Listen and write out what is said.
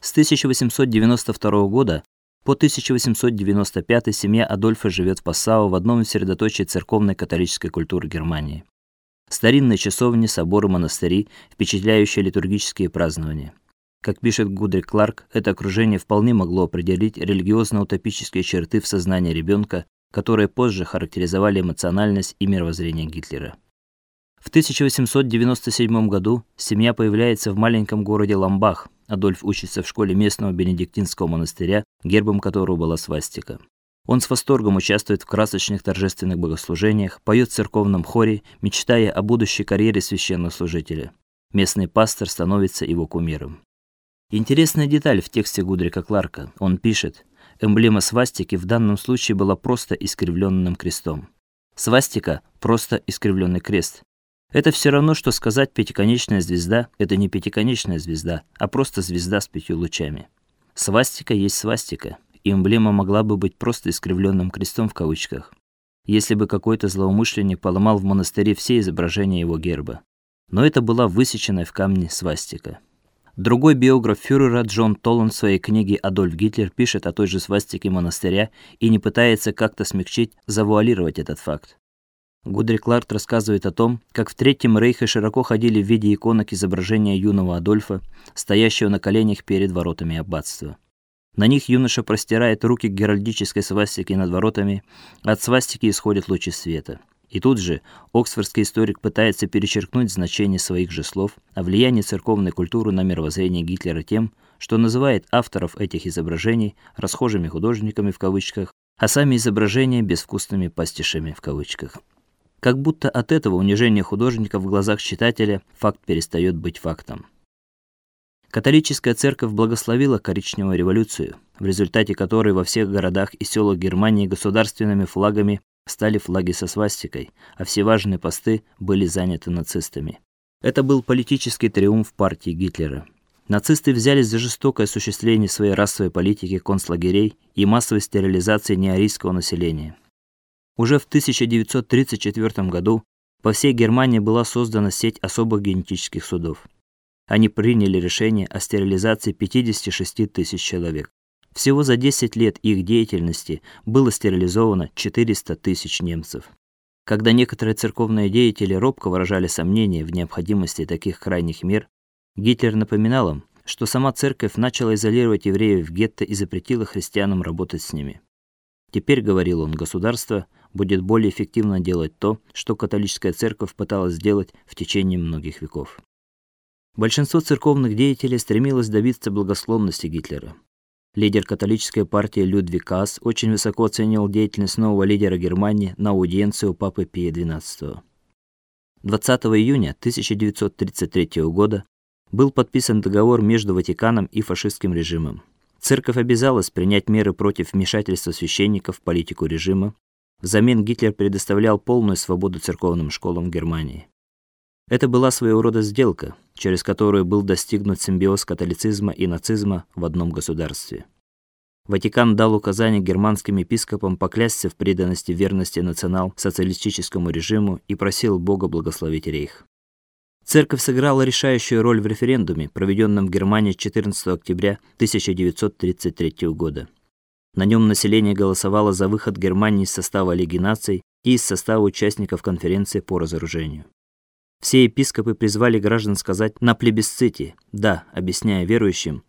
С 1892 года по 1895 семья Адольфа живет в Пассау в одном из средоточий церковной католической культуры Германии. Старинные часовни, соборы, монастыри, впечатляющие литургические празднования. Как пишет Гудрик Кларк, это окружение вполне могло определить религиозно-утопические черты в сознании ребенка, которые позже характеризовали эмоциональность и мировоззрение Гитлера. В 1897 году семья появляется в маленьком городе Ламбах. Адольф учится в школе местного бенедиктинского монастыря, гербом которого была свастика. Он с восторгом участвует в красочных торжественных богослужениях, поет в церковном хоре, мечтая о будущей карьере священнослужителя. Местный пастор становится его кумиром. Интересная деталь в тексте Гудрика Кларка. Он пишет: Эмблема свастики в данном случае была просто искривленным крестом. Свастика просто искривленный крест. Это все равно что сказать пятиконечная звезда это не пятиконечная звезда, а просто звезда с пятью лучами. Свастика есть свастика, и эмблема могла бы быть просто искривленным крестом в кавычках, если бы какой-то злоумышленник поломал в монастыре все изображения его герба. Но это была высеченная в камне свастика. Другой биограф фюрера Джон Толланд в своей книге Адольф Гитлер пишет о той же свастике монастыря и не пытается как-то смягчить, завуалировать этот факт. Гудри Кларк рассказывает о том, как в Третьем Рейхе широко ходили в виде иконок изображения юного Адольфа, стоящего на коленях перед воротами аббатства. На них юноша простирает руки к геральдической свастике над воротами, от свастики исходят лучи света. И тут же оксфордский историк пытается перечеркнуть значение своих же слов о влиянии церковной культуры на мировоззрение Гитлера тем, что называет авторов этих изображений расхожими художниками в кавычках, а сами изображения безвкусными пастишами в кавычках. Как будто от этого унижения художника в глазах читателя факт перестает быть фактом. Католическая церковь благословила коричневую революцию, в результате которой во всех городах и селах Германии государственными флагами стали флаги со свастикой, а все важные посты были заняты нацистами. Это был политический триумф партии Гитлера. Нацисты взялись за жестокое осуществление своей расовой политики концлагерей и массовой стерилизации неарийского населения. Уже в 1934 году по всей Германии была создана сеть особых генетических судов. Они приняли решение о стерилизации 56 тысяч человек. Всего за 10 лет их деятельности было стерилизовано 400 тысяч немцев. Когда некоторые церковные деятели робко выражали сомнения в необходимости таких крайних мер, Гитлер напоминал им, что сама церковь начала изолировать евреев в гетто и запретила христианам работать с ними. Теперь, говорил он, государство будет более эффективно делать то, что католическая церковь пыталась сделать в течение многих веков. Большинство церковных деятелей стремилось добиться благосклонности Гитлера. Лидер католической партии Людвиг Касс очень высоко оценил деятельность нового лидера Германии на аудиенции у папы Пия XII. 20 июня 1933 года был подписан договор между Ватиканом и фашистским режимом. Церковь обязалась принять меры против вмешательства священников в политику режима. Взамен Гитлер предоставлял полную свободу церковным школам Германии. Это была своего рода сделка, через которую был достигнут симбиоз католицизма и нацизма в одном государстве. Ватикан дал указание германским епископам поклясться в преданности верности национал-социалистическому режиму и просил Бога благословить рейх. Церковь сыграла решающую роль в референдуме, проведенном в Германии 14 октября 1933 года. На нем население голосовало за выход Германии из состава Лиги наций и из состава участников конференции по разоружению. Все епископы призвали граждан сказать на плебисците «да», объясняя верующим,